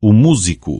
o músico.